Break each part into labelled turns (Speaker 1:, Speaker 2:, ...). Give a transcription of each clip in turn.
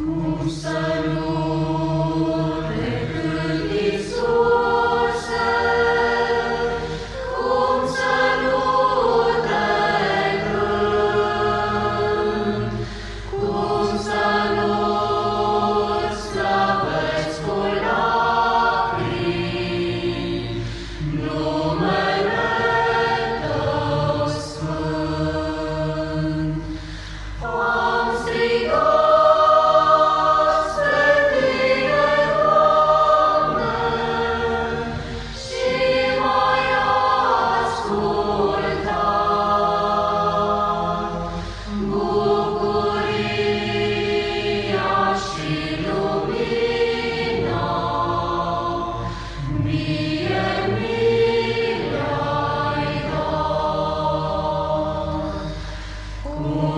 Speaker 1: Custa-nos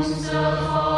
Speaker 1: So of